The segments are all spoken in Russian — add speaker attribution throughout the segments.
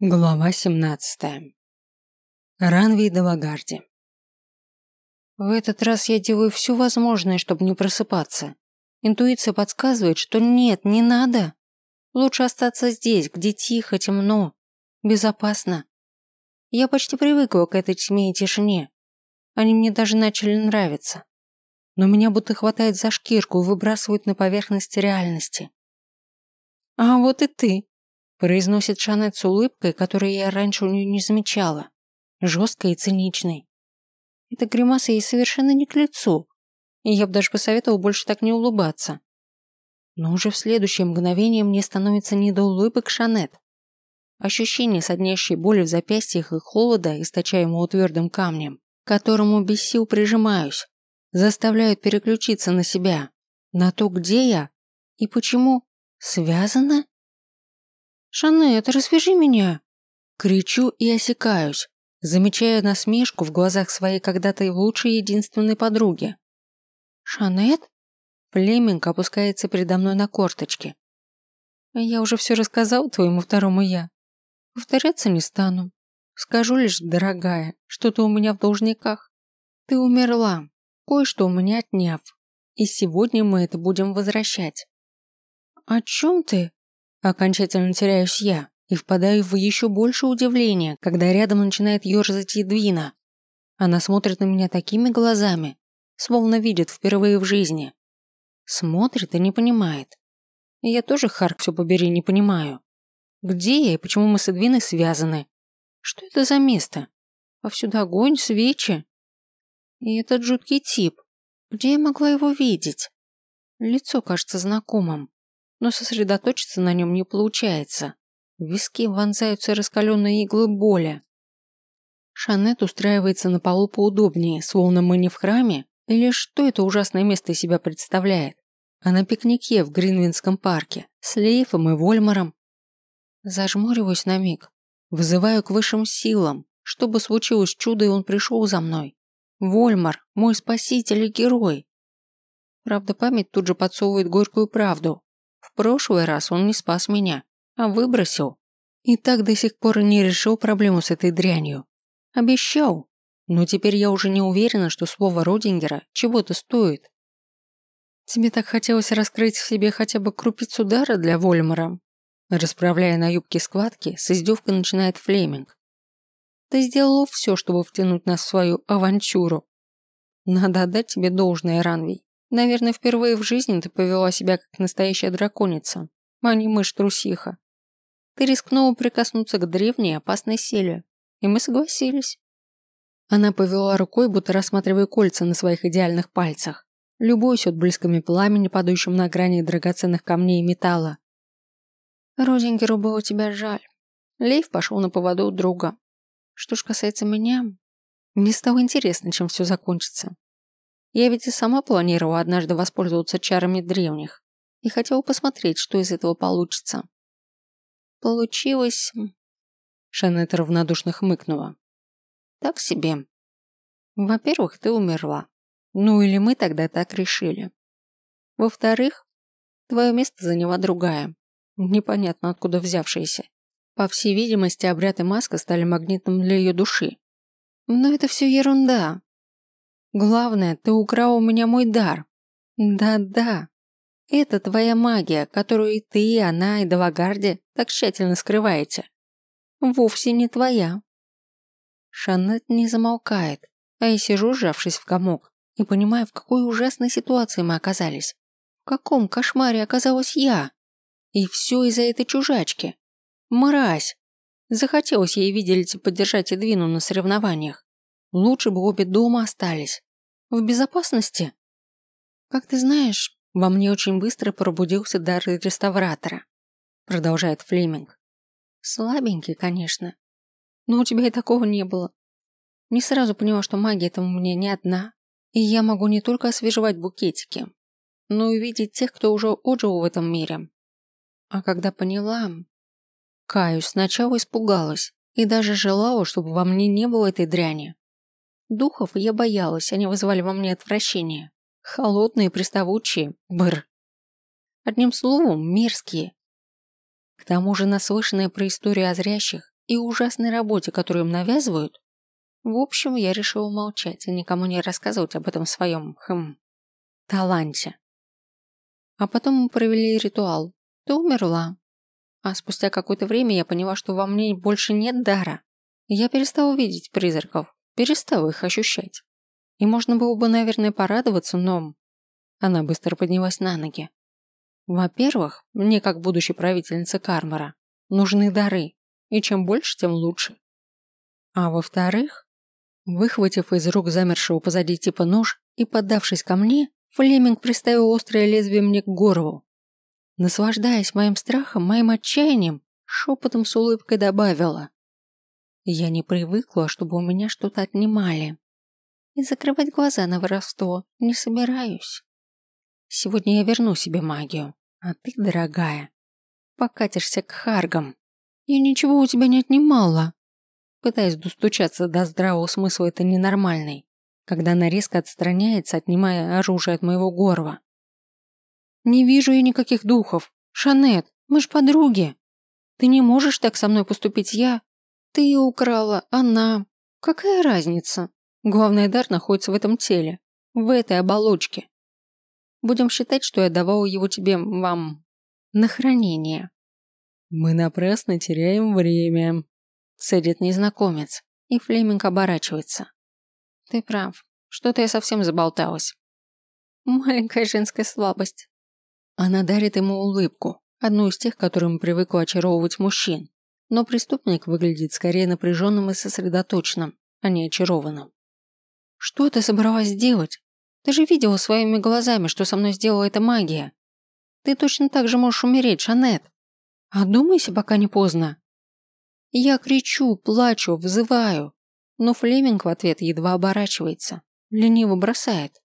Speaker 1: Глава 17. Ранви Далагарди. В этот раз я делаю все возможное, чтобы не просыпаться. Интуиция подсказывает, что нет, не надо. Лучше остаться здесь, где тихо, темно, безопасно. Я почти привыкла к этой тьме и тишине. Они мне даже начали нравиться. Но меня будто хватает за шкирку и выбрасывает на поверхность реальности. А вот и ты, произносит Шанет с улыбкой, которую я раньше у нее не замечала, жесткой и циничной. Эта гримаса ей совершенно не к лицу, и я бы даже посоветовал больше так не улыбаться. Но уже в следующее мгновение мне становится не до улыбок Шанет. Ощущение соднящей боли в запястьях и холода, источаемого твердым камнем, к которому без сил прижимаюсь, заставляют переключиться на себя, на то, где я и почему. Связано? «Шанет, развяжи меня!» Кричу и осекаюсь, замечая насмешку в глазах своей когда-то лучшей единственной подруги. «Шанет?» Племинг опускается передо мной на корточки. «Я уже все рассказал твоему второму я. Повторяться не стану. Скажу лишь, дорогая, что ты у меня в должниках. Ты умерла, кое-что у меня отняв. И сегодня мы это будем возвращать». «О чем ты?» Окончательно теряюсь я и впадаю в еще больше удивления, когда рядом начинает ерзать Едвина. Она смотрит на меня такими глазами, словно видит впервые в жизни. Смотрит и не понимает. Я тоже, Харк, все побери, не понимаю. Где я и почему мы с Эдвиной связаны? Что это за место? Повсюду огонь, свечи. И этот жуткий тип. Где я могла его видеть? Лицо кажется знакомым но сосредоточиться на нем не получается. В виски вонзаются раскаленные иглы боли. Шанет устраивается на полу поудобнее, словно мы не в храме, или что это ужасное место из себя представляет, а на пикнике в Гринвинском парке с Лейфом и Вольмаром. Зажмуриваюсь на миг, вызываю к высшим силам, чтобы случилось чудо и он пришел за мной. Вольмар, мой спаситель и герой. Правда, память тут же подсовывает горькую правду. Прошлый раз он не спас меня, а выбросил. И так до сих пор не решил проблему с этой дрянью. Обещал. Но теперь я уже не уверена, что слово Родингера чего-то стоит. Тебе так хотелось раскрыть в себе хотя бы крупицу дара для Вольмара? Расправляя на юбке складки, с издевкой начинает Флеминг. Ты сделал все, чтобы втянуть нас в свою авантюру. Надо отдать тебе должное, Ранвей. Наверное, впервые в жизни ты повела себя как настоящая драконица, а не мышь-трусиха. Ты рискнула прикоснуться к древней опасной силе, и мы согласились. Она повела рукой, будто рассматривая кольца на своих идеальных пальцах, любуясь отблесками пламени, падающим на грани драгоценных камней и металла. Розингеру было тебя жаль. Лейв пошел на поводу у друга. Что ж касается меня, мне стало интересно, чем все закончится. Я ведь и сама планировала однажды воспользоваться чарами древних и хотела посмотреть, что из этого получится. Получилось... Шанет равнодушно хмыкнула. Так себе. Во-первых, ты умерла. Ну или мы тогда так решили. Во-вторых, твое место заняла другая. Непонятно откуда взявшаяся. По всей видимости, обряд и маска стали магнитом для ее души. Но это все ерунда. Главное, ты украл у меня мой дар. Да-да. Это твоя магия, которую и ты, и она, и Далагарди так тщательно скрываете. Вовсе не твоя. Шанет не замолкает, а я сижу, сжавшись в комок, и понимаю, в какой ужасной ситуации мы оказались. В каком кошмаре оказалась я? И все из-за этой чужачки. Мразь. Захотелось ей, виделить поддержать Эдвину на соревнованиях. Лучше бы обе дома остались. В безопасности? Как ты знаешь, во мне очень быстро пробудился дар реставратора. Продолжает Флеминг. Слабенький, конечно. Но у тебя и такого не было. Не сразу поняла, что магия там у меня не одна. И я могу не только освежевать букетики, но и видеть тех, кто уже отжил в этом мире. А когда поняла... Каюсь, сначала испугалась и даже желала, чтобы во мне не было этой дряни. Духов я боялась, они вызывали во мне отвращение. Холодные, приставучие, бр. Одним словом, мерзкие. К тому же наслышанная про историю о зрящих и ужасной работе, которую им навязывают, в общем, я решила молчать и никому не рассказывать об этом своем, хм, таланте. А потом мы провели ритуал. Ты умерла. А спустя какое-то время я поняла, что во мне больше нет дара. Я перестала видеть призраков, перестала их ощущать. И можно было бы, наверное, порадоваться, но... Она быстро поднялась на ноги. Во-первых, мне, как будущей правительнице Кармара, нужны дары, и чем больше, тем лучше. А во-вторых, выхватив из рук замершего позади типа нож и поддавшись ко мне, Флеминг приставил острое лезвие мне к горлу. Наслаждаясь моим страхом, моим отчаянием, шепотом с улыбкой добавила. Я не привыкла, чтобы у меня что-то отнимали. И закрывать глаза на воровство не собираюсь. Сегодня я верну себе магию, а ты, дорогая, покатишься к Харгам. Я ничего у тебя не отнимала. Пытаясь достучаться до здравого смысла этой ненормальной, когда она резко отстраняется, отнимая оружие от моего горла. Не вижу я никаких духов. Шанет, мы ж подруги. Ты не можешь так со мной поступить, я... Ты украла, она... Какая разница? Главный дар находится в этом теле, в этой оболочке. Будем считать, что я давал его тебе, вам, на хранение. Мы напрасно теряем время, цедит незнакомец, и Флеминг оборачивается. Ты прав, что-то я совсем заболталась. Маленькая женская слабость. Она дарит ему улыбку, одну из тех, которым привыкла очаровывать мужчин. Но преступник выглядит скорее напряженным и сосредоточенным, а не очарованным. «Что ты собралась сделать? Ты же видела своими глазами, что со мной сделала эта магия. Ты точно так же можешь умереть, Шанет. Одумайся, пока не поздно». Я кричу, плачу, взываю, но Флеминг в ответ едва оборачивается, лениво бросает.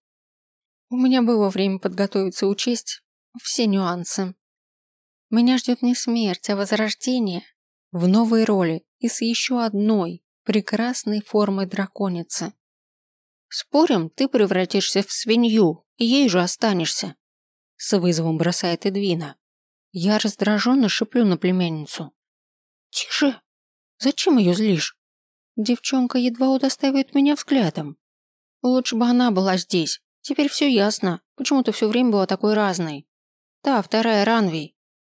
Speaker 1: У меня было время подготовиться и учесть все нюансы. Меня ждет не смерть, а возрождение в новой роли и с еще одной прекрасной формой драконицы. Спорим, ты превратишься в свинью, и ей же останешься. С вызовом бросает Эдвина. Я раздраженно шиплю на племянницу. Тише. Зачем ее злишь? Девчонка едва удостаивает меня взглядом. Лучше бы она была здесь. Теперь все ясно, почему ты все время была такой разной. Та, вторая Ранви.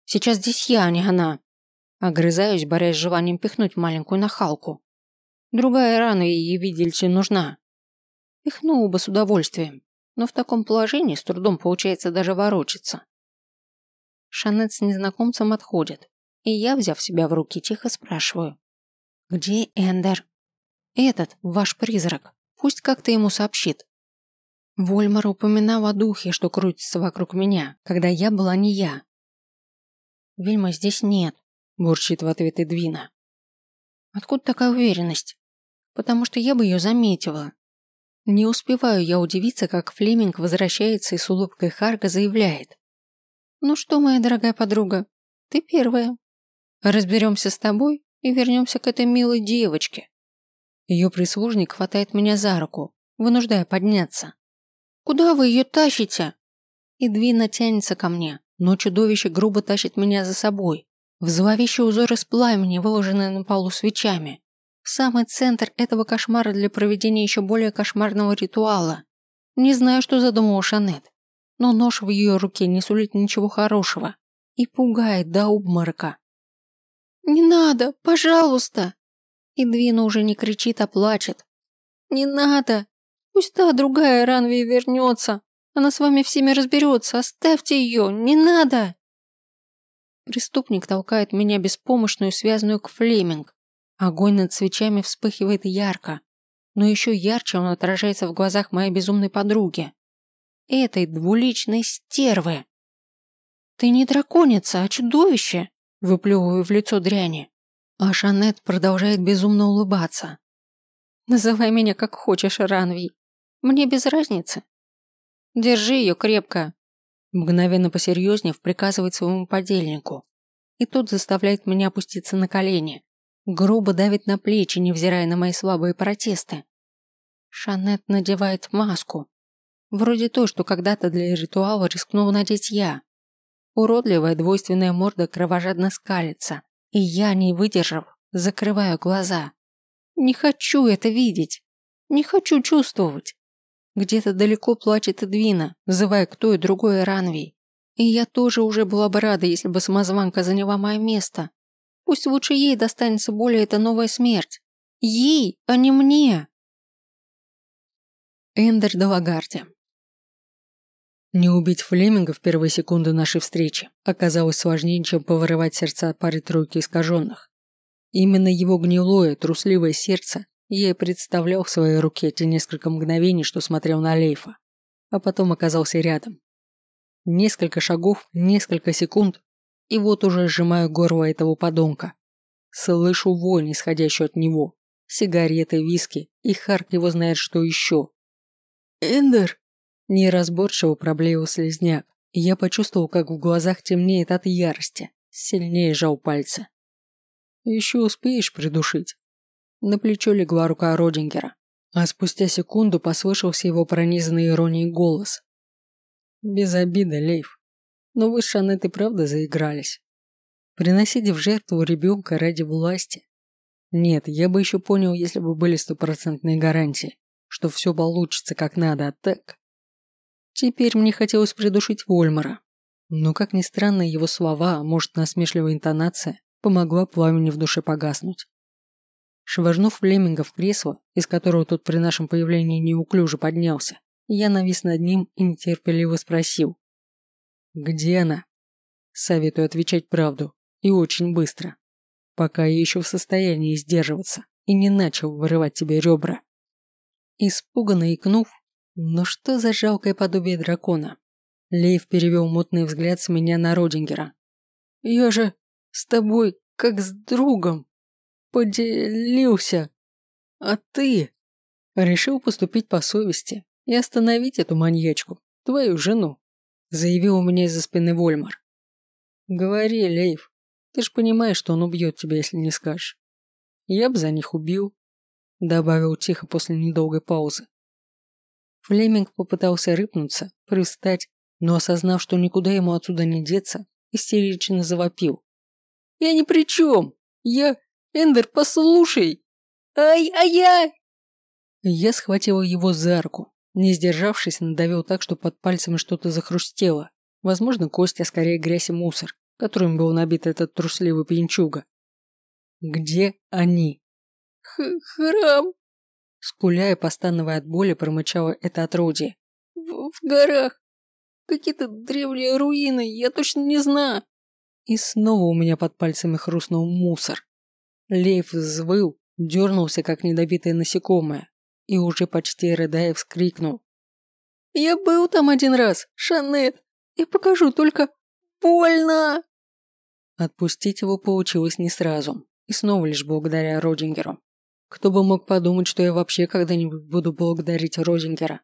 Speaker 1: Сейчас здесь я, а не она. Огрызаюсь, борясь с желанием пихнуть маленькую нахалку. Другая рана ей, видите, нужна. Пихнула бы с удовольствием, но в таком положении с трудом получается даже ворочаться. Шанет с незнакомцем отходит, и я, взяв себя в руки, тихо спрашиваю. «Где Эндер?» «Этот, ваш призрак. Пусть как-то ему сообщит». Вольмар упоминал о духе, что крутится вокруг меня, когда я была не я. «Вельма здесь нет», бурчит в ответ Эдвина. Откуда такая уверенность? Потому что я бы ее заметила. Не успеваю я удивиться, как Флеминг возвращается и с улыбкой Харга заявляет. Ну что, моя дорогая подруга, ты первая. Разберемся с тобой и вернемся к этой милой девочке. Ее прислужник хватает меня за руку, вынуждая подняться. Куда вы ее тащите? Эдвина тянется ко мне, но чудовище грубо тащит меня за собой, в зловещий узор из пламени, выложенный на полу свечами. В самый центр этого кошмара для проведения еще более кошмарного ритуала. Не знаю, что задумала Шанет, но нож в ее руке не сулит ничего хорошего и пугает до обморока. «Не надо, пожалуйста!» И Двина уже не кричит, а плачет. «Не надо! Пусть та другая Ранви вернется! Она с вами всеми разберется! Оставьте ее! Не надо!» Преступник толкает меня беспомощную, связанную к Флеминг. Огонь над свечами вспыхивает ярко, но еще ярче он отражается в глазах моей безумной подруги. Этой двуличной стервы. «Ты не драконица, а чудовище!» Выплевываю в лицо дряни. А Шанет продолжает безумно улыбаться. «Называй меня как хочешь, Ранви. Мне без разницы. Держи ее крепко, Мгновенно посерьезнев приказывает своему подельнику. И тот заставляет меня опуститься на колени. Грубо давит на плечи, невзирая на мои слабые протесты. Шанет надевает маску. Вроде той, что когда-то для ритуала рискнул надеть я. Уродливая двойственная морда кровожадно скалится. И я, не выдержав, закрываю глаза. Не хочу это видеть. Не хочу чувствовать. Где-то далеко плачет Эдвина, взывая к той и другой Ранвей. И я тоже уже была бы рада, если бы самозванка заняла мое место. Пусть лучше ей достанется более эта новая смерть. Ей, а не мне. Эндер Далагарди Не убить Флеминга в первые секунды нашей встречи оказалось сложнее, чем повырывать сердца пары-тройки искаженных. Именно его гнилое, трусливое сердце я и представлял в своей руке те несколько мгновений, что смотрел на Лейфа, а потом оказался рядом. Несколько шагов, несколько секунд, и вот уже сжимаю горло этого подонка. Слышу вонь, исходящую от него, сигареты, виски, и Харк его знает, что еще. «Эндер!» Неразборчиво проблеял слезняк, и я почувствовал, как в глазах темнеет от ярости, сильнее жал пальцы. «Еще успеешь придушить?» На плечо легла рука Родингера, а спустя секунду послышался его пронизанный иронией голос. «Без обиды, Лейв, но вы с Шанет правда заигрались. Приносите в жертву ребенка ради власти. Нет, я бы еще понял, если бы были стопроцентные гарантии, что все получится как надо, а так... Теперь мне хотелось придушить Вольмара. Но, как ни странно, его слова, а может насмешливая интонация, помогла пламени в душе погаснуть. Швырнув Флеминга в кресло, из которого тот при нашем появлении неуклюже поднялся, я навис над ним и нетерпеливо спросил. «Где она?» Советую отвечать правду, и очень быстро. Пока я еще в состоянии сдерживаться и не начал вырывать тебе ребра. Испуганно икнув, но что за жалкое подобие дракона? Лейв перевел мутный взгляд с меня на Родингера. «Я же с тобой как с другом поделился. А ты решил поступить по совести и остановить эту маньячку, твою жену, заявил у меня из-за спины Вольмар. Говори, Лейв, ты ж понимаешь, что он убьет тебя, если не скажешь. Я бы за них убил, добавил тихо после недолгой паузы. Флеминг попытался рыпнуться, привстать, но осознав, что никуда ему отсюда не деться, истерично завопил. «Я ни при чем! Я... Эндер, послушай! Ай-ай-яй!» Я схватила его за руку, не сдержавшись, надавил так, что под пальцами что-то захрустело. Возможно, кость, а скорее грязь и мусор, которым был набит этот трусливый пьянчуга. Где они? Х храм. Скуляя, постановая от боли, промычало это отродье. В, в горах. Какие-то древние руины, я точно не знаю. И снова у меня под пальцами хрустнул мусор. Лейф взвыл, дернулся, как недобитое насекомое, и уже почти рыдая вскрикнул. «Я был там один раз, Шанет, и покажу, только больно!» Отпустить его получилось не сразу, и снова лишь благодаря Родингеру. Кто бы мог подумать, что я вообще когда-нибудь буду благодарить Родингера.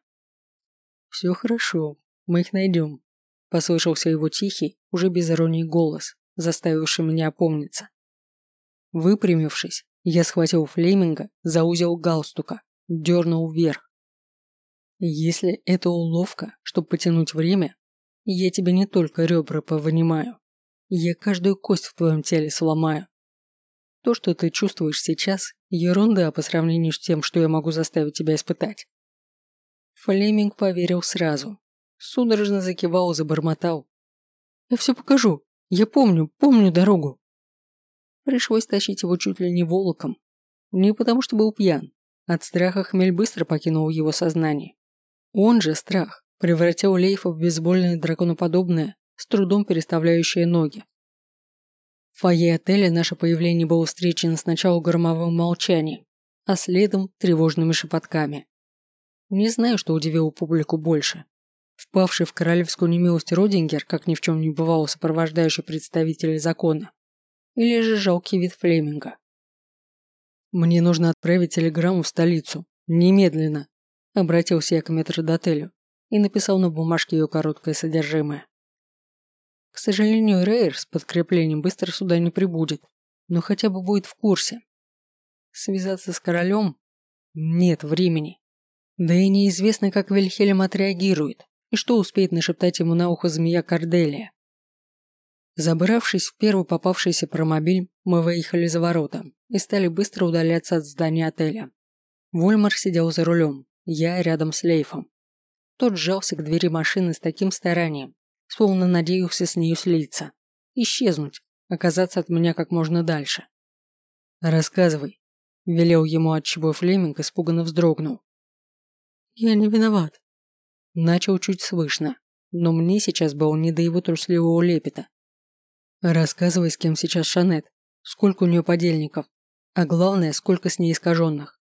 Speaker 1: «Все хорошо, мы их найдем», – послышался его тихий, уже без иронии голос, заставивший меня опомниться. Выпрямившись, я схватил Флеминга за узел галстука, дернул вверх. Если это уловка, чтобы потянуть время, я тебе не только ребра повынимаю, я каждую кость в твоем теле сломаю. То, что ты чувствуешь сейчас, ерунда по сравнению с тем, что я могу заставить тебя испытать. Флеминг поверил сразу. Судорожно закивал, забормотал. Я все покажу. Я помню, помню дорогу. Пришлось тащить его чуть ли не волоком. Не потому, что был пьян. От страха хмель быстро покинул его сознание. Он же, страх, превратил Лейфа в безбольное драконоподобное, с трудом переставляющее ноги. В фойе отеля наше появление было встречено сначала громовым молчанием, а следом тревожными шепотками. Не знаю, что удивило публику больше. Впавший в королевскую немилость Родингер, как ни в чем не бывало сопровождающий представителей закона, или же жалкий вид Флеминга. «Мне нужно отправить телеграмму в столицу. Немедленно!» Обратился я к метродотелю и написал на бумажке ее короткое содержимое. К сожалению, Рейер с подкреплением быстро сюда не прибудет, но хотя бы будет в курсе. Связаться с королем? Нет времени. Да и неизвестно, как Вильхельм отреагирует и что успеет нашептать ему на ухо змея Корделия. Забравшись в первый попавшийся промобиль, мы выехали за ворота и стали быстро удаляться от здания отеля. Вольмар сидел за рулем, я рядом с Лейфом. Тот сжался к двери машины с таким старанием, словно надеялся с нею слиться, исчезнуть, оказаться от меня как можно дальше. «Рассказывай», – велел ему, отчего Флеминг испуганно вздрогнул. «Я не виноват». Начал чуть слышно, но мне сейчас было не до его трусливого лепета. «Рассказывай, с кем сейчас Шанет, сколько у нее подельников, а главное, сколько с ней искаженных.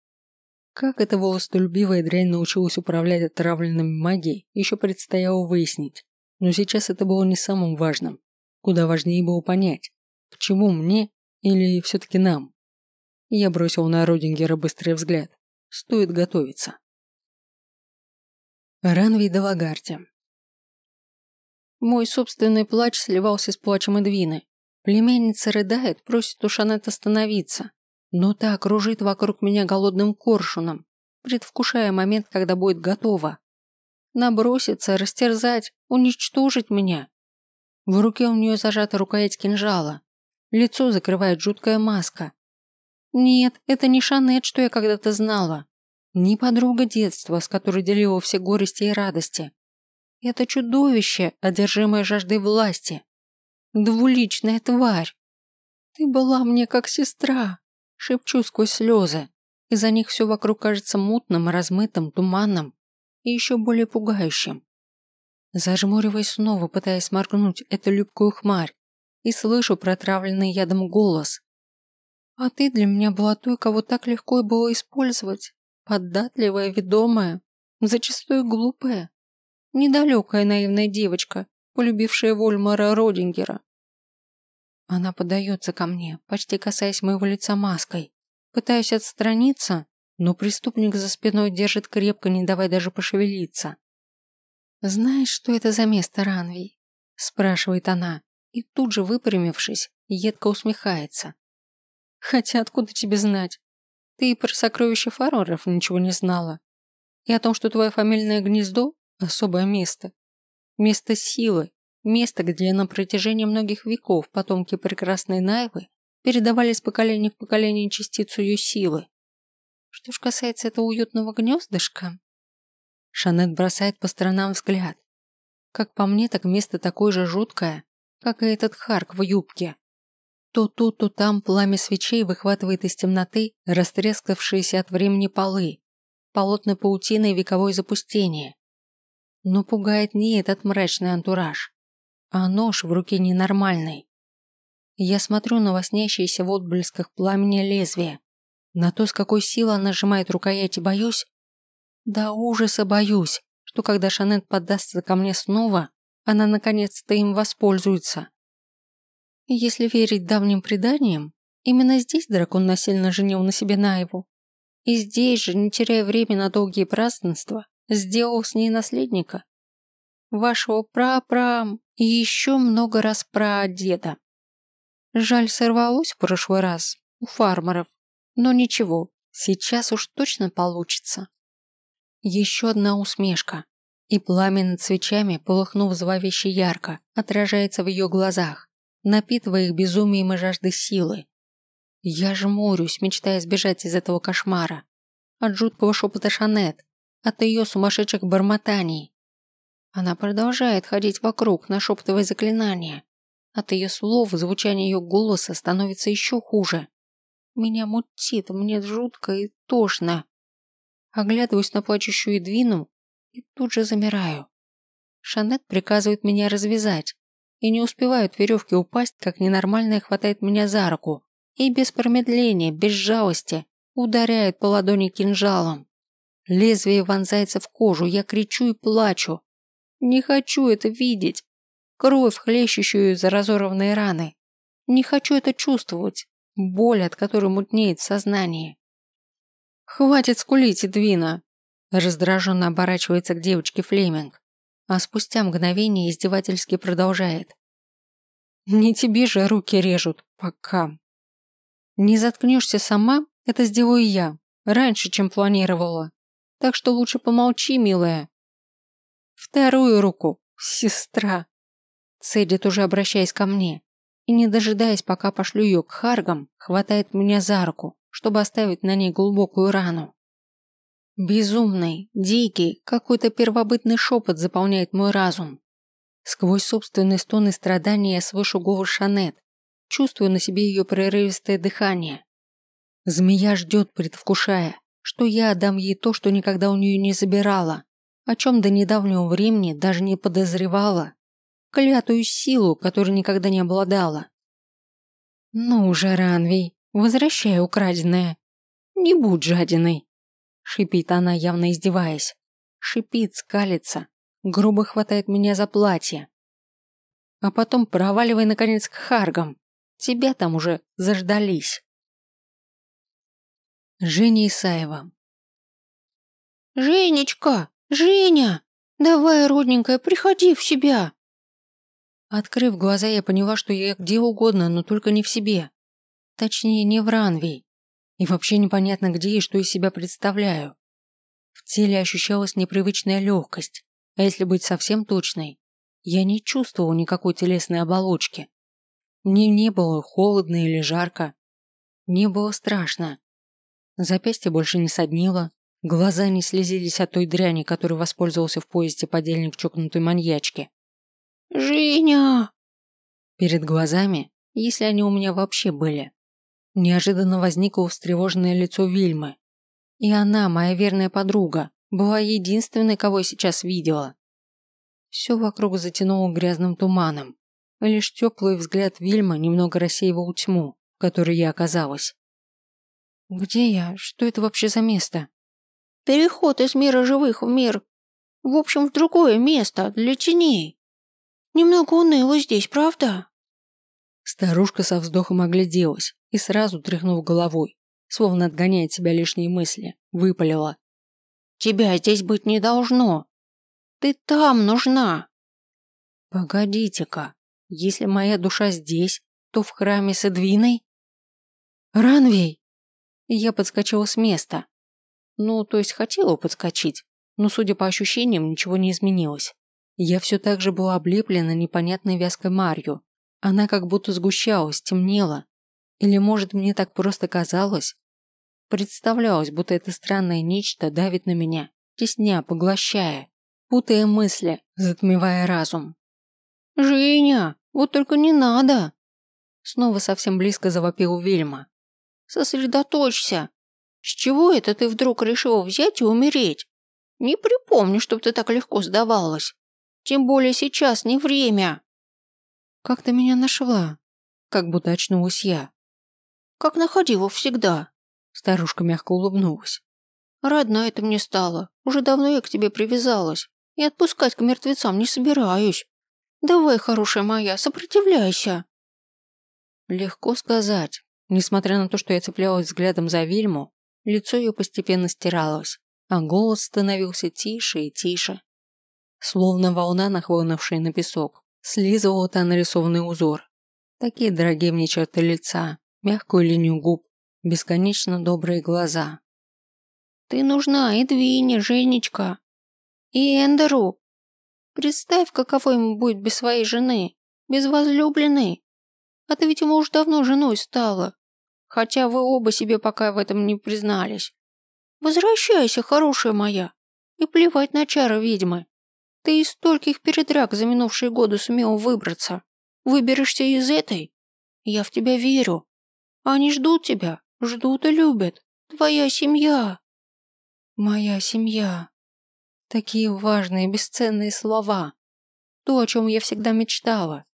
Speaker 1: Как эта волостолюбивая дрянь научилась управлять отравленными магией, еще предстояло выяснить. Но сейчас это было не самым важным. Куда важнее было понять, почему мне или все-таки нам. Я бросил на Родингера быстрый взгляд. Стоит готовиться. До Лагарте. Мой собственный плач сливался с плачем Эдвины. Племянница рыдает, просит у Шанет остановиться но та кружит вокруг меня голодным коршуном, предвкушая момент, когда будет готова. Наброситься, растерзать, уничтожить меня. В руке у нее зажата рукоять кинжала. Лицо закрывает жуткая маска. Нет, это не Шанет, что я когда-то знала. Не подруга детства, с которой делила все горести и радости. Это чудовище, одержимое жаждой власти. Двуличная тварь. Ты была мне как сестра. Шепчу сквозь слезы. Из-за них все вокруг кажется мутным, размытым, туманным и еще более пугающим. Зажмуриваясь снова, пытаясь моргнуть эту липкую хмарь, и слышу протравленный ядом голос. «А ты для меня была той, кого так легко было использовать. Податливая, ведомая, зачастую глупая. Недалекая наивная девочка, полюбившая Вольмара Родингера. Она подается ко мне, почти касаясь моего лица маской. Пытаюсь отстраниться, но преступник за спиной держит крепко, не давая даже пошевелиться. «Знаешь, что это за место, Ранвий?» – спрашивает она, и тут же, выпрямившись, едко усмехается. «Хотя откуда тебе знать? Ты и про сокровища фароров ничего не знала. И о том, что твое фамильное гнездо – особое место. Место силы, Место, где на протяжении многих веков потомки прекрасной Найвы передавали с поколения в поколение частицу ее силы. Что ж касается этого уютного гнездышка... Шанет бросает по сторонам взгляд. Как по мне, так место такое же жуткое, как и этот Харк в юбке. То тут, то там пламя свечей выхватывает из темноты растрескавшиеся от времени полы, полотна паутины и вековое запустение. Но пугает не этот мрачный антураж а нож в руке ненормальный. Я смотрю на воснящиеся в отблесках пламени лезвия, на то, с какой силой она сжимает рукоять и боюсь, да ужаса боюсь, что когда Шанет поддастся ко мне снова, она наконец-то им воспользуется. если верить давним преданиям, именно здесь дракон насильно женил на себе Наеву. И здесь же, не теряя время на долгие празднества, сделал с ней наследника. Вашего прапрам и еще много раз про деда. Жаль, сорвалось в прошлый раз у фармеров, но ничего, сейчас уж точно получится. Еще одна усмешка, и пламя над свечами, полыхнув зловеще ярко, отражается в ее глазах, напитывая их безумием и жаждой силы. Я жмурюсь, мечтая сбежать из этого кошмара, от жуткого шепота Шанет, от ее сумасшедших бормотаний, она продолжает ходить вокруг, нашептывая заклинания. От ее слов звучание ее голоса становится еще хуже. Меня мутит, мне жутко и тошно. Оглядываюсь на плачущую Эдвину и тут же замираю. Шанет приказывает меня развязать, и не успевают веревки упасть, как ненормальная хватает меня за руку и без промедления, без жалости ударяет по ладони кинжалом. Лезвие вонзается в кожу, я кричу и плачу, не хочу это видеть. Кровь, хлещущую из разорванной раны. Не хочу это чувствовать. Боль, от которой мутнеет сознание. «Хватит скулить, Эдвина!» Раздраженно оборачивается к девочке Флеминг, а спустя мгновение издевательски продолжает. «Не тебе же руки режут, пока!» «Не заткнешься сама, это сделаю я, раньше, чем планировала. Так что лучше помолчи, милая, Вторую руку, сестра. Цедит уже обращаясь ко мне. и, не дожидаясь, пока пошлю ее к Харгам, хватает меня за руку, чтобы оставить на ней глубокую рану. Безумный, дикий, какой-то первобытный шепот заполняет мой разум. Сквозь собственные стоны страдания я слышу голос Шанет, чувствую на себе ее прерывистое дыхание. Змея ждет, предвкушая, что я отдам ей то, что никогда у нее не забирала, о чем до недавнего времени даже не подозревала, клятую силу, которой никогда не обладала. «Ну уже, Ранвей, возвращай украденное. Не будь жадиной!» Шипит она, явно издеваясь. Шипит, скалится, грубо хватает меня за платье. А потом проваливай, наконец, к Харгам. Тебя там уже заждались. Женя Исаева
Speaker 2: «Женечка! Женя! Давай, родненькая, приходи в себя!»
Speaker 1: Открыв глаза, я поняла, что я где угодно, но только не в себе. Точнее, не в Ранвей. И вообще непонятно, где и что из себя представляю. В теле ощущалась непривычная легкость, а если быть совсем точной, я не чувствовал никакой телесной оболочки. Мне не было холодно или жарко. Не было страшно. Запястье больше не соднило, глаза не слезились от той дряни, которой воспользовался в поезде подельник чокнутой маньячки.
Speaker 2: «Женя!»
Speaker 1: Перед глазами, если они у меня вообще были, неожиданно возникло встревоженное лицо Вильмы. И она, моя верная подруга, была единственной, кого я сейчас видела. Все вокруг затянуло грязным туманом. Лишь теплый взгляд Вильмы немного рассеивал тьму, в которой я оказалась. «Где я? Что это вообще за место?»
Speaker 2: «Переход из мира живых в мир. В общем, в другое место, для теней. Немного уныло здесь, правда?»
Speaker 1: Старушка со вздохом огляделась и сразу тряхнув головой, словно отгоняя от себя лишние мысли, выпалила.
Speaker 2: «Тебя здесь быть не должно. Ты там нужна».
Speaker 1: «Погодите-ка, если моя душа здесь, то в храме с Эдвиной?» «Ранвей!» Я подскочила с места. Ну, то есть хотела подскочить, но, судя по ощущениям, ничего не изменилось. Я все так же была облеплена непонятной вязкой марью. Она как будто сгущалась, темнела. Или, может, мне так просто казалось? Представлялось, будто это странное нечто давит на меня, тесня, поглощая, путая мысли, затмевая разум.
Speaker 2: «Женя, вот только не надо!»
Speaker 1: Снова совсем близко завопил Вильма.
Speaker 2: «Сосредоточься! С чего это ты вдруг решила взять и умереть? Не припомню, чтоб ты так легко сдавалась. Тем более сейчас не время.
Speaker 1: Как ты меня нашла? Как будто очнулась я.
Speaker 2: Как находила всегда.
Speaker 1: Старушка мягко улыбнулась.
Speaker 2: Родная ты мне стала. Уже давно я к тебе привязалась. И отпускать к мертвецам не собираюсь. Давай, хорошая моя, сопротивляйся.
Speaker 1: Легко сказать. Несмотря на то, что я цеплялась взглядом за Вильму, лицо ее постепенно стиралось, а голос становился тише и тише словно волна, нахлынувшая на песок, слизывала та нарисованный узор. Такие дорогие мне черты лица, мягкую линию губ, бесконечно добрые глаза.
Speaker 2: «Ты нужна Эдвине, Женечка. И Эндеру. Представь, каково ему будет без своей жены, без возлюбленной. А ты ведь ему уж давно женой стала, хотя вы оба себе пока в этом не признались. Возвращайся, хорошая моя, и плевать на чары ведьмы. Ты из стольких передряг за минувшие годы сумел выбраться. Выберешься из этой? Я в тебя верю. Они ждут тебя, ждут и любят. Твоя семья.
Speaker 1: Моя семья. Такие важные, бесценные слова. То, о чем я всегда мечтала.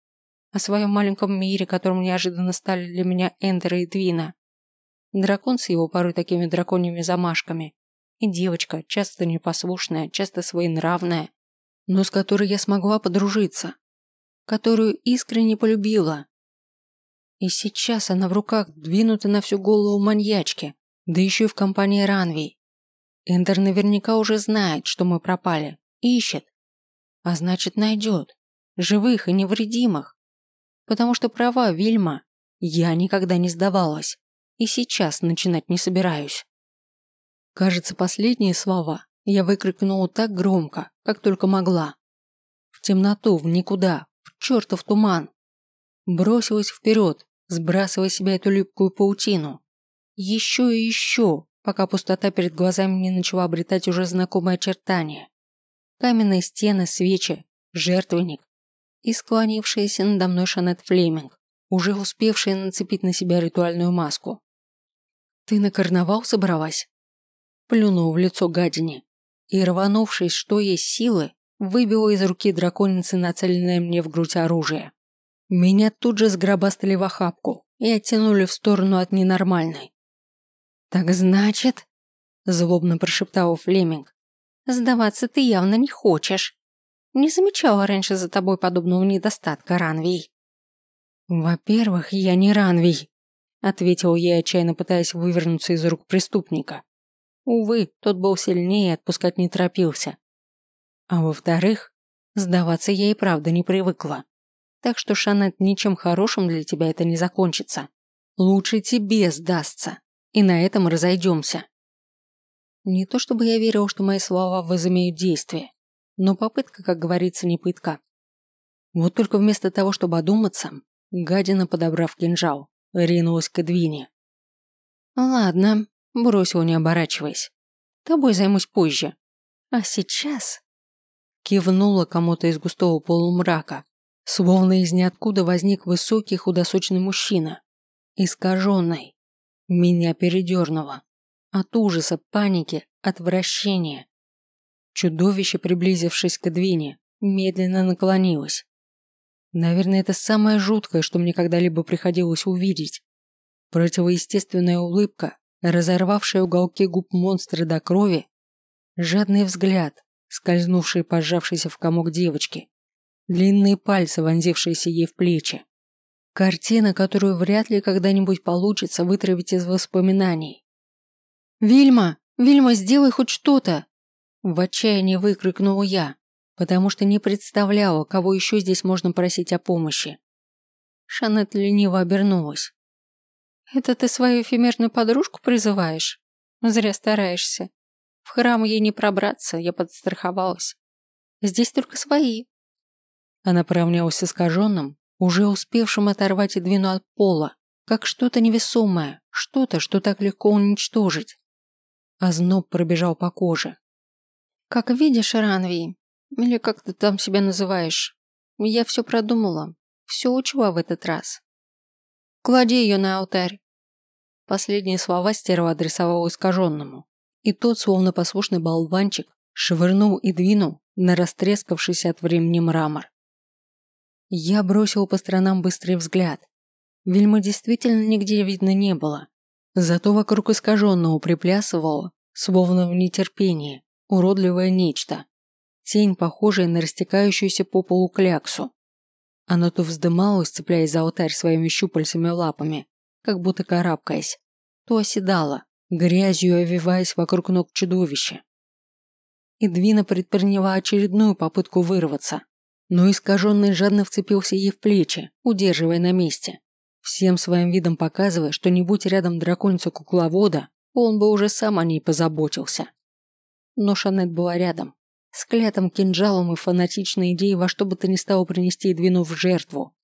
Speaker 1: О своем маленьком мире, которым неожиданно стали для меня Эндера и Двина. Дракон с его порой такими драконьими замашками. И девочка, часто непослушная, часто своенравная, но с которой я смогла подружиться, которую искренне полюбила. И сейчас она в руках двинута на всю голову маньячки, да еще и в компании Ранвей. Эндер наверняка уже знает, что мы пропали, ищет. А значит, найдет. Живых и невредимых. Потому что права Вильма, я никогда не сдавалась. И сейчас начинать не собираюсь. Кажется, последние слова я выкрикнула так громко, как только могла. В темноту, в никуда, в чертов туман. Бросилась вперед, сбрасывая себя эту липкую паутину. Еще и еще, пока пустота перед глазами не начала обретать уже знакомые очертания. Каменные стены, свечи, жертвенник и склонившаяся надо мной Шанет Флеминг, уже успевшая нацепить на себя ритуальную маску. «Ты на карнавал собралась?» Плюнул в лицо гадине и, рванувшись, что есть силы, выбила из руки драконицы нацеленное мне в грудь оружие. Меня тут же сгробастали в охапку и оттянули в сторону от ненормальной. «Так значит...» – злобно прошептал Флеминг. «Сдаваться ты явно не хочешь. Не замечала раньше за тобой подобного недостатка, Ранвий». «Во-первых, я не Ранвий», – ответил я, отчаянно пытаясь вывернуться из рук преступника. Увы, тот был сильнее и отпускать не торопился. А во-вторых, сдаваться я и правда не привыкла. Так что, Шанет, ничем хорошим для тебя это не закончится. Лучше тебе сдастся, и на этом разойдемся. Не то чтобы я верил, что мои слова возымеют действие, но попытка, как говорится, не пытка. Вот только вместо того, чтобы одуматься, гадина, подобрав кинжал, ринулась к Эдвине. «Ладно», – бросил, не оборачиваясь. «Тобой займусь позже. А сейчас...» Кивнула кому-то из густого полумрака, Словно из ниоткуда возник высокий худосочный мужчина. Искаженный. Меня передернуло. От ужаса, паники, отвращения. Чудовище, приблизившись к Двине, медленно наклонилось. Наверное, это самое жуткое, что мне когда-либо приходилось увидеть. Противоестественная улыбка, разорвавшая уголки губ монстра до крови, жадный взгляд, скользнувший по сжавшейся в комок девочки, длинные пальцы, вонзившиеся ей в плечи. Картина, которую вряд ли когда-нибудь получится вытравить из воспоминаний. «Вильма! Вильма, сделай хоть что-то!» В отчаянии выкрикнула я, потому что не представляла, кого еще здесь можно просить о помощи. Шанет лениво обернулась. «Это ты свою эфемерную подружку призываешь? Зря стараешься. В храм ей не пробраться, я подстраховалась. Здесь только свои, она поравнялась с искаженным, уже успевшим оторвать и двину от пола, как что-то невесомое, что-то, что так легко уничтожить. А зноб пробежал по коже. «Как видишь, Ранви, или как ты там себя называешь, я все продумала, все учла в этот раз. Клади ее на алтарь». Последние слова стерва адресовал искаженному, и тот, словно послушный болванчик, швырнул и двинул на растрескавшийся от времени мрамор. Я бросил по сторонам быстрый взгляд. Вильмы действительно нигде видно не было. Зато вокруг искаженного приплясывало, словно в нетерпении, уродливое нечто. Тень, похожая на растекающуюся по полу кляксу. Оно то вздымалось, цепляясь за алтарь своими щупальцами лапами, как будто карабкаясь, то оседало, грязью овиваясь вокруг ног чудовища. Идвина предприняла очередную попытку вырваться, но искаженный жадно вцепился ей в плечи, удерживая на месте. Всем своим видом показывая, что не будь рядом драконица кукловода, он бы уже сам о ней позаботился. Но Шанет была рядом, с клятым кинжалом и фанатичной идеей во что бы то ни стало принести Эдвину в жертву.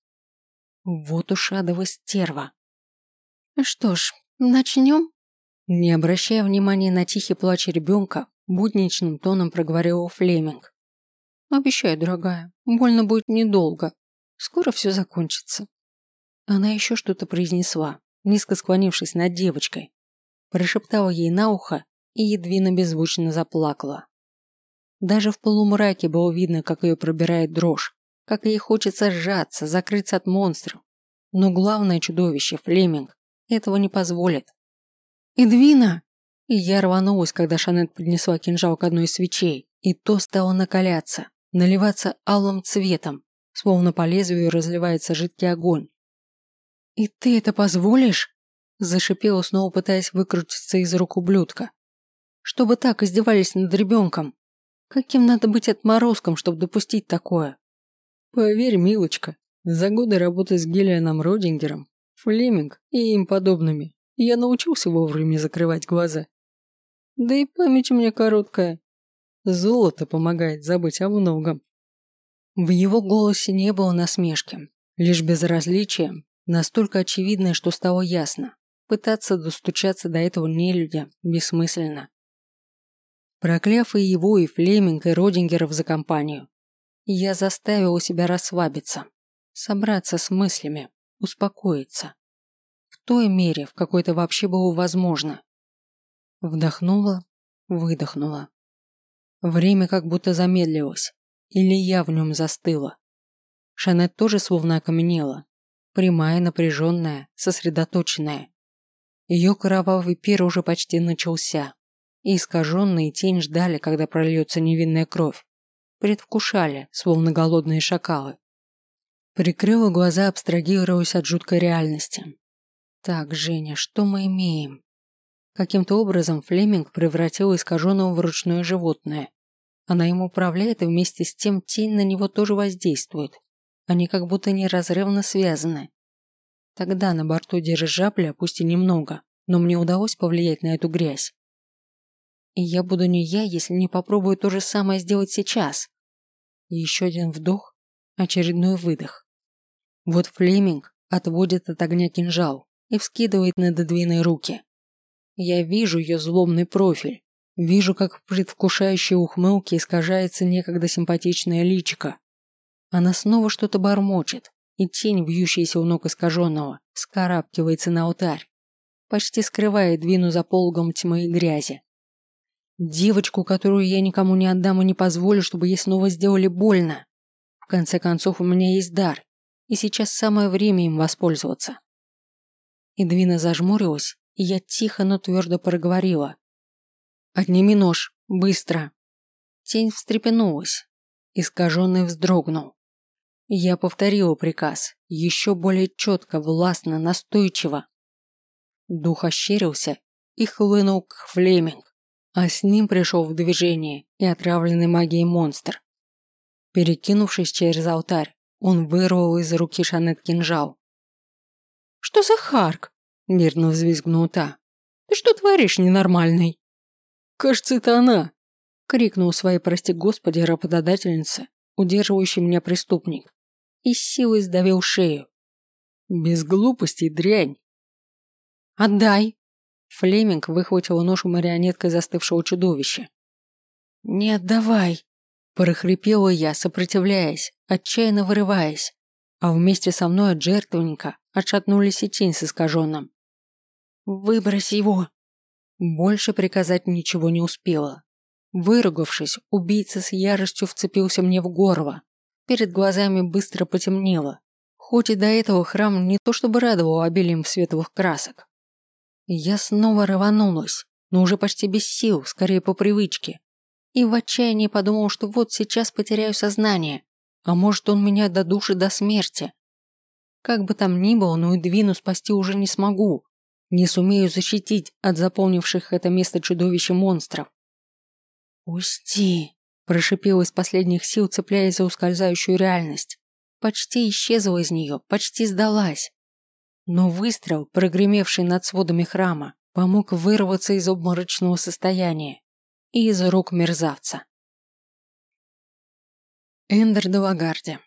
Speaker 1: Вот уж адова стерва. Что ж, начнем? Не обращая внимания на тихий плач ребенка, будничным тоном проговорил Флеминг. Обещаю, дорогая, больно будет недолго. Скоро все закончится. Она еще что-то произнесла, низко склонившись над девочкой. Прошептала ей на ухо, и Едвина беззвучно заплакала. Даже в полумраке было видно, как ее пробирает дрожь, как ей хочется сжаться, закрыться от монстров. Но главное чудовище, Флеминг, этого не позволит. «Эдвина!» И я рванулась, когда Шанет поднесла кинжал к одной из свечей, и то стало накаляться наливаться алым цветом, словно по лезвию разливается жидкий огонь. «И ты это позволишь?» – зашипела, снова пытаясь выкрутиться из рук ублюдка. «Чтобы так издевались над ребенком? Каким надо быть отморозком, чтобы допустить такое?» «Поверь, милочка, за годы работы с Гелианом Родингером, Флеминг и им подобными я научился вовремя закрывать глаза. Да и память у меня короткая. Золото помогает забыть о многом. В его голосе не было насмешки, Лишь безразличие, настолько очевидное, что стало ясно. Пытаться достучаться до этого нелюдя бессмысленно. Прокляв и его, и Флеминг, и Родингеров за компанию, я заставила себя расслабиться, собраться с мыслями, успокоиться. В той мере, в какой это вообще было возможно. Вдохнула, выдохнула. Время как будто замедлилось, или я в нем застыла. Шанет тоже словно окаменела, прямая, напряженная, сосредоточенная. Ее кровавый пир уже почти начался, и искаженные тень ждали, когда прольется невинная кровь. Предвкушали, словно голодные шакалы. Прикрыла глаза, абстрагируясь от жуткой реальности. Так, Женя, что мы имеем? Каким-то образом Флеминг превратил искаженного в ручное животное. Она им управляет, и вместе с тем тень на него тоже воздействует. Они как будто неразрывно связаны. Тогда на борту дирижабля, пусть и немного, но мне удалось повлиять на эту грязь. И я буду не я, если не попробую то же самое сделать сейчас. Еще один вдох, очередной выдох. Вот Флеминг отводит от огня кинжал и вскидывает над Эдвиной руки. Я вижу ее злобный профиль, вижу, как в предвкушающей ухмылке искажается некогда симпатичное личико. Она снова что-то бормочет, и тень, вьющаяся у ног искаженного, скарабкивается на алтарь, почти скрывая Эдвину за полгом тьмы и грязи. Девочку, которую я никому не отдам и не позволю, чтобы ей снова сделали больно. В конце концов, у меня есть дар, и сейчас самое время им воспользоваться. Эдвина зажмурилась, и я тихо, но твердо проговорила. «Отними нож, быстро!» Тень встрепенулась. Искаженный вздрогнул. Я повторила приказ, еще более четко, властно, настойчиво. Дух ощерился и хлынул к Флеминг а с ним пришел в движение и отравленный магией монстр. Перекинувшись через алтарь, он вырвал из руки Шанет кинжал. «Что за Харк?» – нервно взвизгнул та. «Ты что творишь, ненормальный?» «Кажется, это она!» – крикнул своей, прости господи, работодательнице, удерживающий меня преступник, и силой сдавил шею. «Без глупостей, дрянь!» «Отдай!» Флеминг выхватил нож у марионеткой застывшего чудовища. «Не отдавай!» – прохрипела я, сопротивляясь, отчаянно вырываясь, а вместе со мной от жертвенника отшатнулись и тень с искаженным. «Выбрось его!» Больше приказать ничего не успела. Выругавшись, убийца с яростью вцепился мне в горло. Перед глазами быстро потемнело. Хоть и до этого храм не то чтобы радовал обилием световых красок, я снова рванулась, но уже почти без сил, скорее по привычке. И в отчаянии подумал, что вот сейчас потеряю сознание, а может он меня додушит до смерти. Как бы там ни было, но и Двину спасти уже не смогу. Не сумею защитить от заполнивших это место чудовищ монстров. «Пусти!» – прошипел из последних сил, цепляясь за ускользающую реальность. Почти исчезла из нее, почти сдалась. Но выстрел, прогремевший над сводами храма, помог вырваться из обморочного состояния и из рук мерзавца. Эндер де Лагарди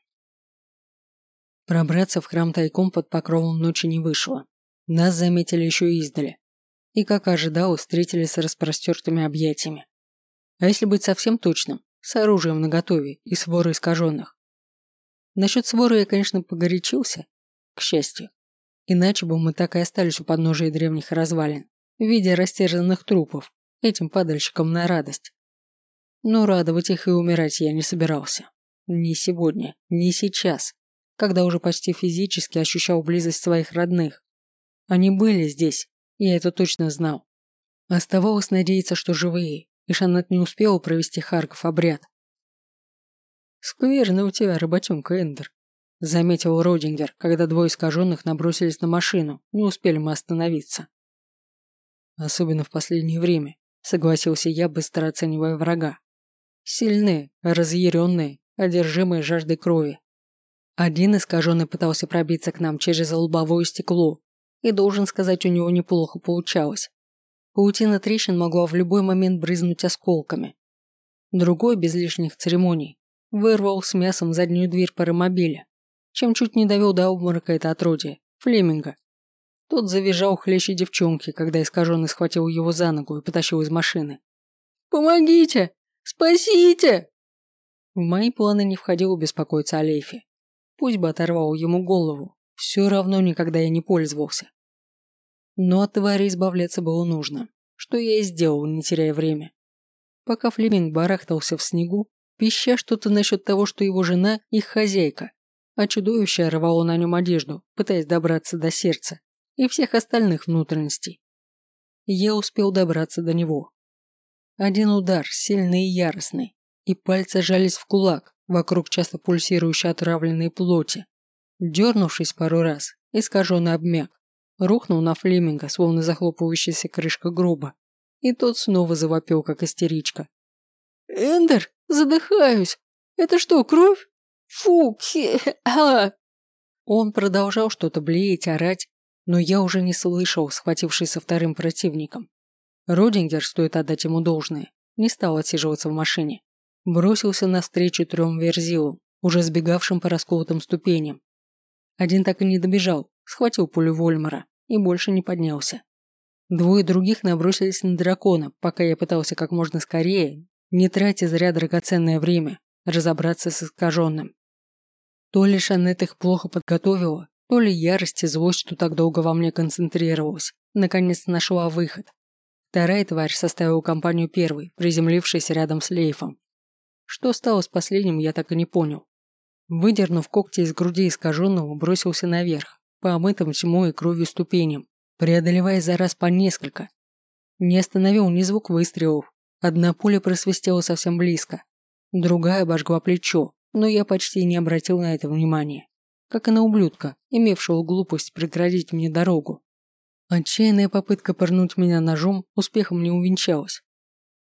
Speaker 1: Пробраться в храм тайком под покровом ночи не вышло. Нас заметили еще издали. И, как ожидал, встретили с распростертыми объятиями. А если быть совсем точным, с оружием наготове и сворой искаженных. Насчет своры я, конечно, погорячился, к счастью. Иначе бы мы так и остались у подножия древних развалин, в виде растерзанных трупов, этим падальщикам на радость. Но радовать их и умирать я не собирался. Ни сегодня, ни сейчас, когда уже почти физически ощущал близость своих родных. Они были здесь, я это точно знал. Оставалось надеяться, что живые, и Шанет не успела провести Харков обряд. «Скверный у тебя работенка, Эндер», Заметил Родингер, когда двое искаженных набросились на машину, не успели мы остановиться. Особенно в последнее время, согласился я, быстро оценивая врага. Сильные, разъяренные, одержимые жаждой крови. Один искаженный пытался пробиться к нам через лобовое стекло, и должен сказать, у него неплохо получалось. Паутина трещин могла в любой момент брызнуть осколками. Другой, без лишних церемоний, вырвал с мясом заднюю дверь паромобиля чем чуть не довел до обморока это отродье, Флеминга. Тот завизжал хлеще девчонки, когда искаженный схватил его за ногу и потащил из машины. «Помогите! Спасите!» В мои планы не входило беспокоиться о Лейфе. Пусть бы оторвал ему голову, все равно никогда я не пользовался. Но от твари избавляться было нужно, что я и сделал, не теряя время. Пока Флеминг барахтался в снегу, пища что-то насчет того, что его жена – их хозяйка, а чудовище рвало на нем одежду, пытаясь добраться до сердца и всех остальных внутренностей. Я успел добраться до него. Один удар, сильный и яростный, и пальцы жались в кулак вокруг часто пульсирующей отравленной плоти. Дернувшись пару раз, искаженный обмяк, рухнул на Флеминга, словно захлопывающаяся крышка гроба, и тот снова завопил, как истеричка. «Эндер, задыхаюсь! Это что, кровь? Фу, хе, а!» Он продолжал что-то блеять, орать, но я уже не слышал, схватившись со вторым противником. Родингер, стоит отдать ему должное, не стал отсиживаться в машине. Бросился навстречу трем верзилам, уже сбегавшим по расколотым ступеням. Один так и не добежал, схватил пулю Вольмара и больше не поднялся. Двое других набросились на дракона, пока я пытался как можно скорее, не тратя зря драгоценное время, разобраться с искаженным. То ли Шанет их плохо подготовила, то ли ярость и злость, что так долго во мне концентрировалась, наконец нашла выход. Вторая тварь составила компанию первой, приземлившейся рядом с Лейфом. Что стало с последним, я так и не понял. Выдернув когти из груди искаженного, бросился наверх, по омытым тьмой и кровью ступеням, преодолевая за раз по несколько. Не остановил ни звук выстрелов. Одна пуля просвистела совсем близко, другая обожгла плечо, но я почти не обратил на это внимания как и на ублюдка, имевшего глупость преградить мне дорогу. Отчаянная попытка пырнуть меня ножом успехом не увенчалась.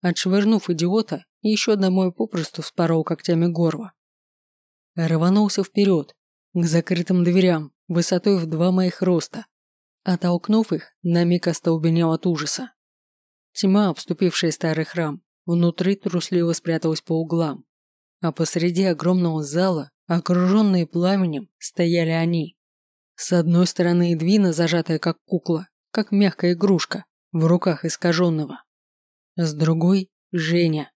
Speaker 1: Отшвырнув идиота, еще одному попросту вспорол когтями горло. Рванулся вперед, к закрытым дверям, высотой в два моих роста. Оттолкнув их, на миг остолбенел от ужаса. Тьма, обступившая старый храм, внутри трусливо спряталась по углам, а посреди огромного зала Окруженные пламенем стояли они. С одной стороны Эдвина, зажатая как кукла, как мягкая игрушка, в руках искаженного. С другой – Женя.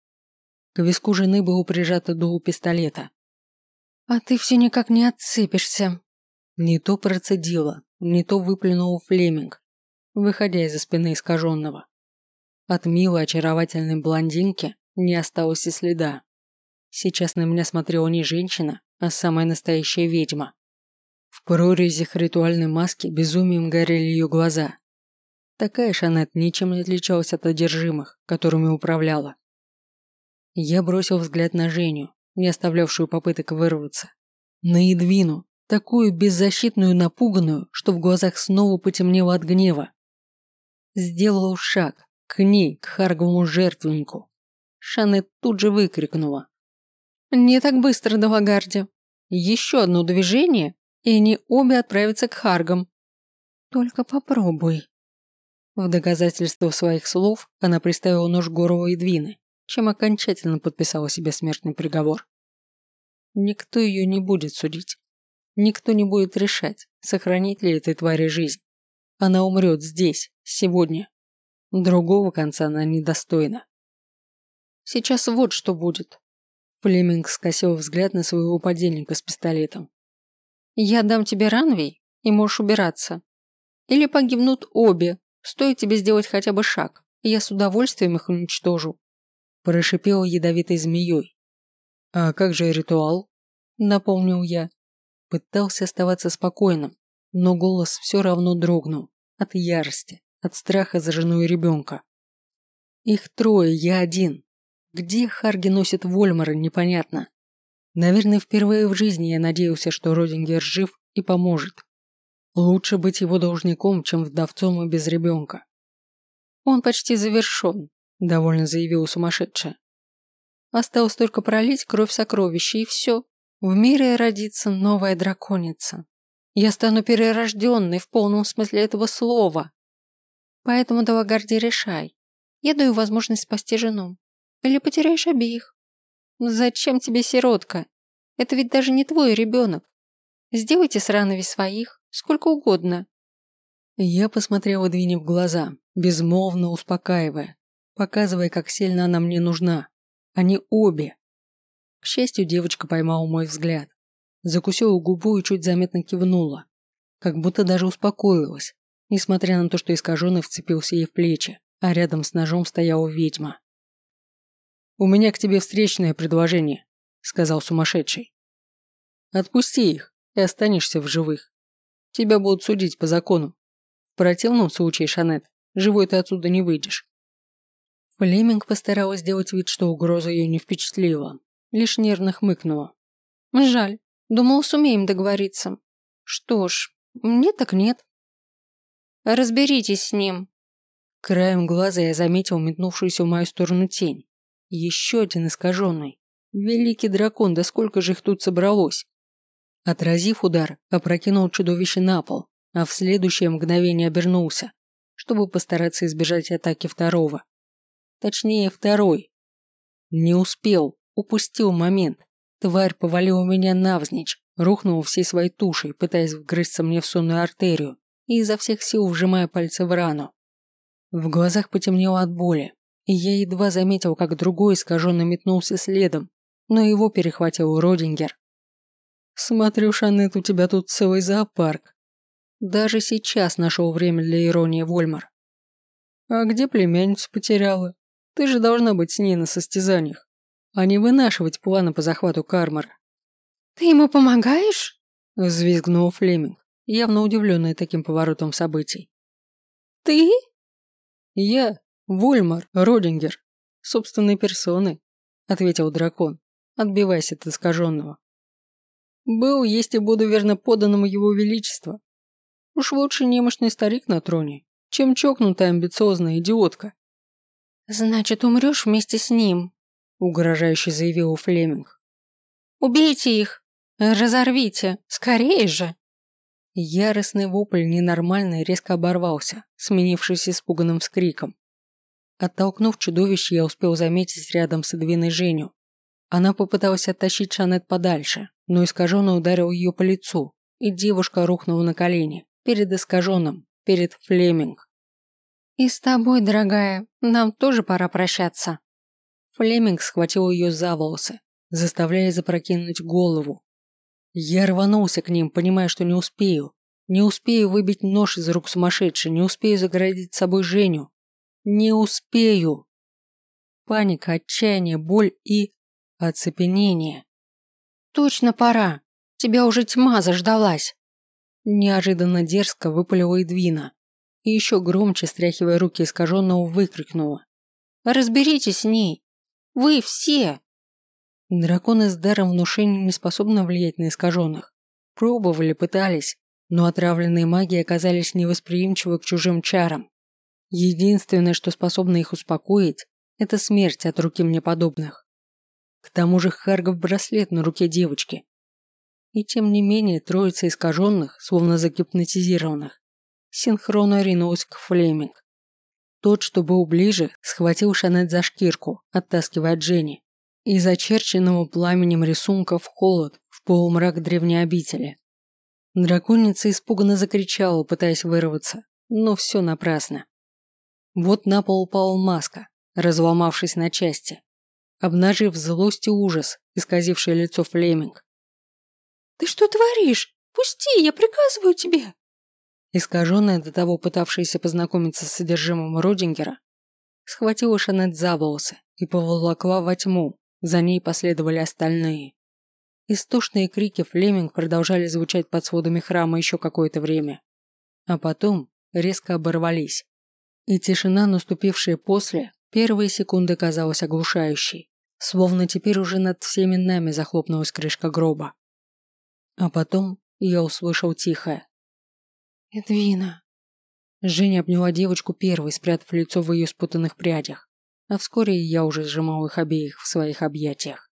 Speaker 1: К виску жены было прижато дуло пистолета.
Speaker 2: «А ты все никак не отцепишься».
Speaker 1: Не то процедила, не то выплюнул Флеминг, выходя из-за спины искаженного. От милой очаровательной блондинки не осталось и следа. Сейчас на меня смотрела не женщина, а самая настоящая ведьма. В прорезях ритуальной маски безумием горели ее глаза. Такая Шанет ничем не отличалась от одержимых, которыми управляла. Я бросил взгляд на Женю, не оставлявшую попыток вырваться. На Едвину, такую беззащитную напуганную, что в глазах снова потемнело от гнева. Сделал шаг к ней, к Харговому жертвеннику. Шанет тут же выкрикнула.
Speaker 2: «Не так быстро, Далагарди. Еще одно движение, и они обе отправятся к Харгам. Только попробуй».
Speaker 1: В доказательство своих слов она приставила нож к горлу Эдвины, чем окончательно подписала себе смертный приговор. Никто ее не будет судить. Никто не будет решать, сохранить ли этой твари жизнь. Она умрет здесь, сегодня. Другого конца она недостойна.
Speaker 2: Сейчас вот что будет.
Speaker 1: Флеминг скосил взгляд на своего подельника с пистолетом.
Speaker 2: «Я дам тебе ранвей, и можешь убираться. Или погибнут обе, стоит тебе сделать хотя бы шаг, и я с удовольствием их уничтожу».
Speaker 1: Прошипел ядовитой змеей. «А как же ритуал?» Напомнил я. Пытался оставаться спокойным, но голос все равно дрогнул. От ярости, от страха за жену и ребенка. Их трое, я один. Где Харги носит Вольмара, непонятно. Наверное, впервые в жизни я надеялся, что Родингер жив и поможет. Лучше быть его должником, чем вдовцом и без ребенка.
Speaker 2: Он почти завершен, довольно заявила сумасшедшая. Осталось только пролить кровь сокровища, и все. В мире родится новая драконица. Я стану перерожденной в полном смысле этого слова. Поэтому, Далагарди, решай. Я даю возможность спасти жену. Или потеряешь обеих. Зачем тебе сиротка? Это ведь даже не твой ребенок. Сделайте с Ранови своих, сколько угодно.
Speaker 1: Я посмотрел Эдвине в глаза, безмолвно успокаивая, показывая, как сильно она мне нужна. Они обе. К счастью, девочка поймала мой взгляд. Закусила губу и чуть заметно кивнула. Как будто даже успокоилась, несмотря на то, что искаженный вцепился ей в плечи, а рядом с ножом стояла ведьма. «У меня к тебе встречное предложение», – сказал сумасшедший. «Отпусти их, и останешься в живых. Тебя будут судить по закону. В противном случае, Шанет, живой ты отсюда не выйдешь». Флеминг постаралась сделать вид, что угроза ее не впечатлила, лишь нервно хмыкнула.
Speaker 2: «Жаль. Думал, сумеем договориться. Что ж, нет так нет. Разберитесь с ним».
Speaker 1: Краем глаза я заметил метнувшуюся в мою сторону тень. Еще один искаженный. Великий дракон, да сколько же их тут собралось? Отразив удар, опрокинул чудовище на пол, а в следующее мгновение обернулся, чтобы постараться избежать атаки второго. Точнее, второй. Не успел, упустил момент. Тварь повалила меня навзничь, рухнула всей своей тушей, пытаясь вгрызться мне в сонную артерию и изо всех сил вжимая пальцы в рану. В глазах потемнело от боли, и я едва заметил, как другой искаженно метнулся следом, но его перехватил Родингер. «Смотрю, Шанет, у тебя тут целый зоопарк». Даже сейчас нашел время для иронии Вольмар. «А где племянницу потеряла? Ты же должна быть с ней на состязаниях а не вынашивать планы по захвату Кармара.
Speaker 2: «Ты ему помогаешь?»
Speaker 1: – взвизгнул Флеминг, явно удивленный таким поворотом событий.
Speaker 2: «Ты?»
Speaker 1: «Я, Вольмар Родингер, собственной персоной», – ответил дракон, отбиваясь от искаженного. «Был, есть и буду верно поданному его величества. Уж лучше немощный старик на троне, чем чокнутая амбициозная идиотка».
Speaker 2: «Значит, умрешь вместе с ним»,
Speaker 1: угрожающе заявил Флеминг.
Speaker 2: «Убейте их! Разорвите! Скорее же!»
Speaker 1: Яростный вопль ненормальный резко оборвался, сменившись испуганным вскриком. Оттолкнув чудовище, я успел заметить рядом с Эдвиной Женю. Она попыталась оттащить Шанет подальше, но искаженно ударил ее по лицу, и девушка рухнула на колени, перед искаженным, перед Флеминг.
Speaker 2: «И с тобой, дорогая, нам тоже пора прощаться»,
Speaker 1: Флеминг схватил ее за волосы, заставляя запрокинуть голову. Я рванулся к ним, понимая, что не успею. Не успею выбить нож из рук сумасшедшей, не успею загородить собой Женю. Не успею. Паника, отчаяние, боль и... оцепенение.
Speaker 2: «Точно пора. Тебя уже тьма заждалась».
Speaker 1: Неожиданно дерзко выпалила Эдвина. И еще громче, стряхивая руки искаженного, выкрикнула.
Speaker 2: «Разберитесь с ней. Вы все!»
Speaker 1: Драконы с даром внушения не способны влиять на искаженных. Пробовали, пытались, но отравленные маги оказались невосприимчивы к чужим чарам. Единственное, что способно их успокоить, это смерть от руки мне подобных. К тому же Харгов браслет на руке девочки. И тем не менее троица искаженных, словно загипнотизированных, синхронно ринулась к Флеминг. Тот, что был ближе, схватил Шанет за шкирку, оттаскивая от Дженни. Из очерченного пламенем рисунка в холод, в полумрак древней обители. Драконица испуганно закричала, пытаясь вырваться, но все напрасно. Вот на пол упала маска, разломавшись на части, обнажив злость и ужас, исказившее лицо Флеминг.
Speaker 2: «Ты что творишь? Пусти, я приказываю тебе!»
Speaker 1: Искаженная до того пытавшаяся познакомиться с содержимым Родингера, схватила Шанет за волосы и поволокла во тьму, за ней последовали остальные. Истошные крики Флеминг продолжали звучать под сводами храма еще какое-то время, а потом резко оборвались. И тишина, наступившая после, первые секунды казалась оглушающей, словно теперь уже над всеми нами захлопнулась крышка гроба. А потом я услышал тихое.
Speaker 2: «Эдвина».
Speaker 1: Женя обняла девочку первой, спрятав лицо в ее спутанных прядях, а вскоре я уже сжимал их обеих в своих объятиях.